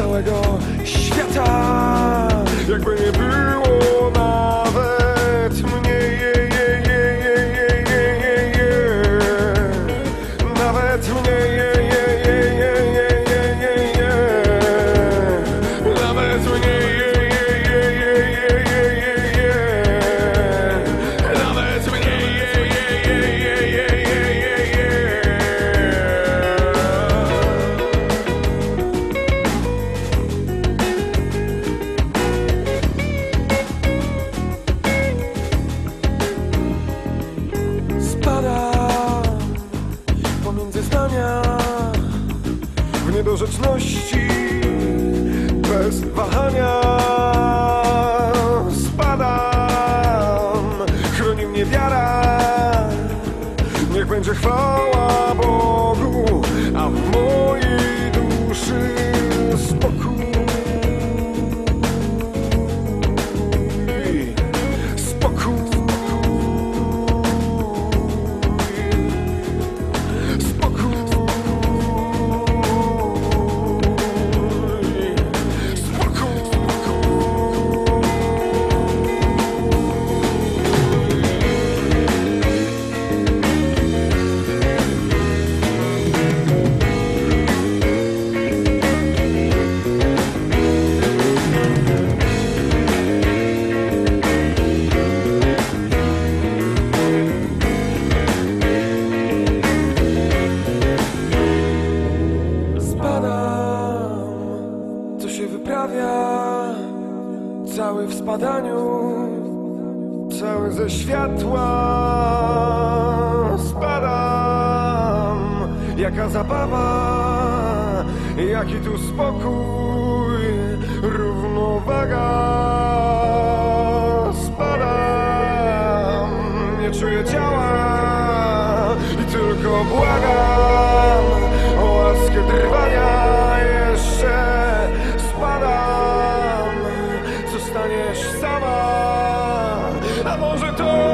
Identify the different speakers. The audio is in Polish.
Speaker 1: całego świata, jakby nie było niedorzeczności bez wahania. Spadam, chroni mnie wiara. Niech będzie chwała się wyprawia, cały w spadaniu, cały ze światła. Spadam, jaka zabawa, jaki tu spokój, równowaga. Spadam, nie czuję ciała i tylko błagam o łaskę trwania. Toronto!